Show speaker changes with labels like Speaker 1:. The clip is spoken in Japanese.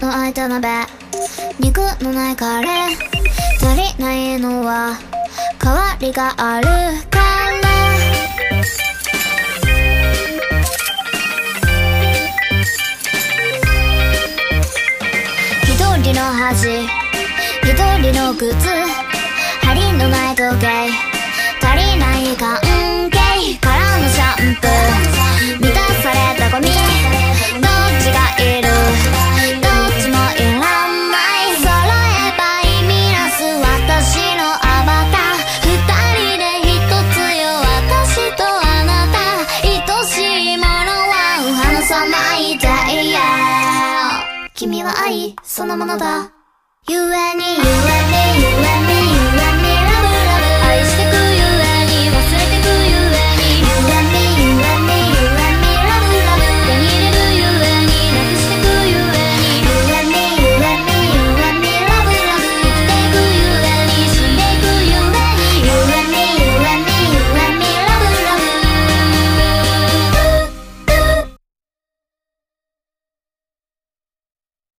Speaker 1: の空いた鍋肉のないカレー。足りないのは代わりがあるから。一人の箸一人の靴針のない時計。君は愛そのものだ。ゆえに